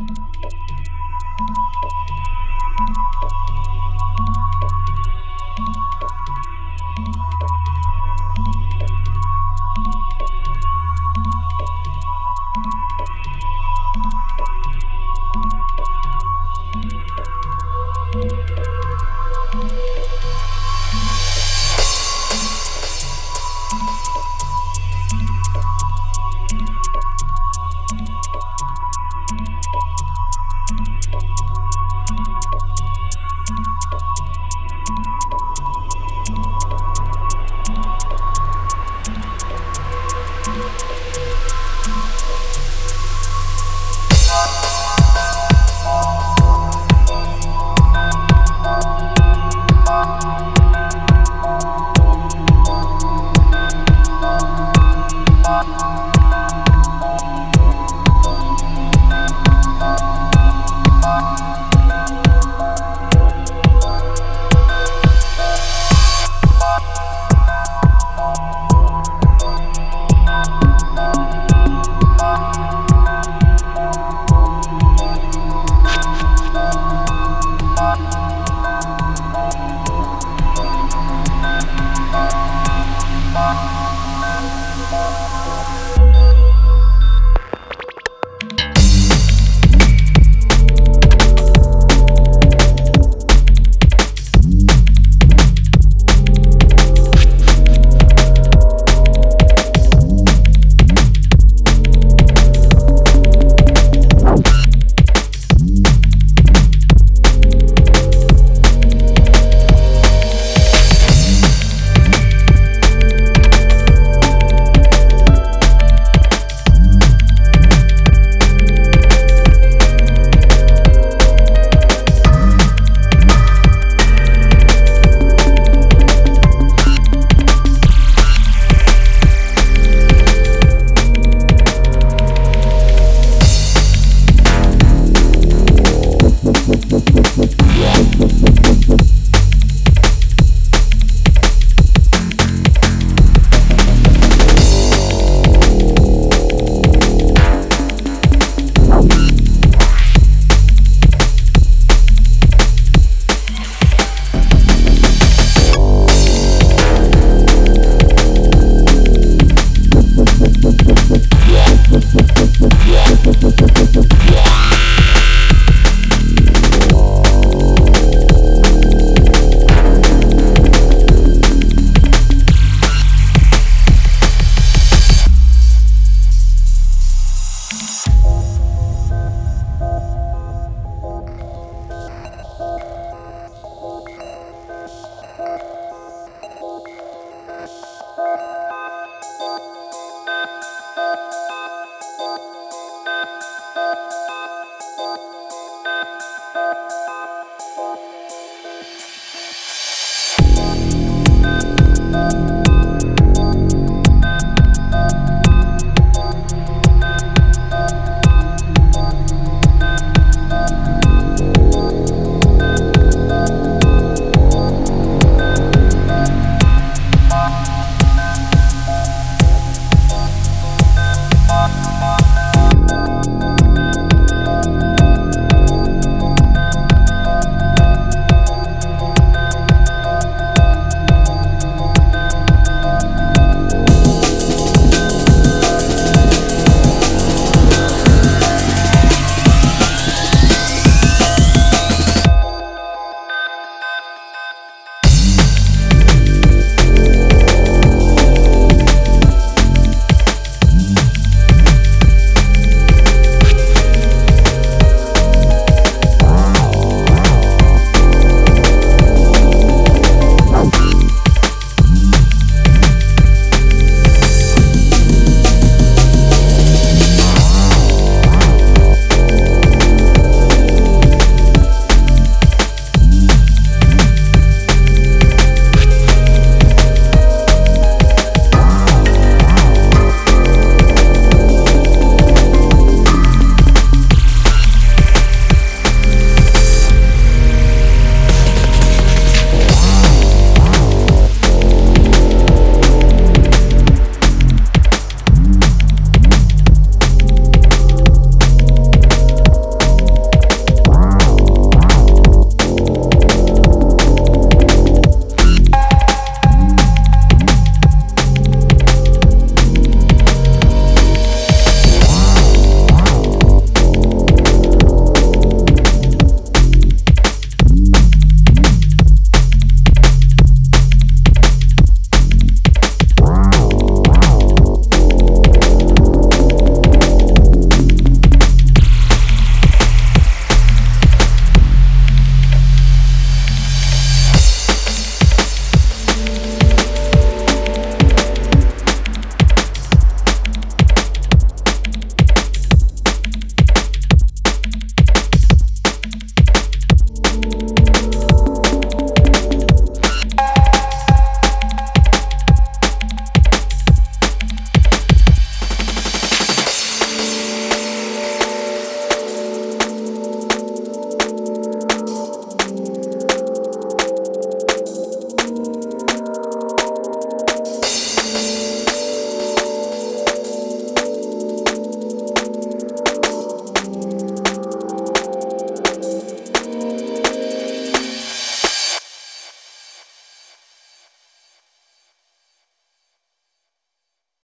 you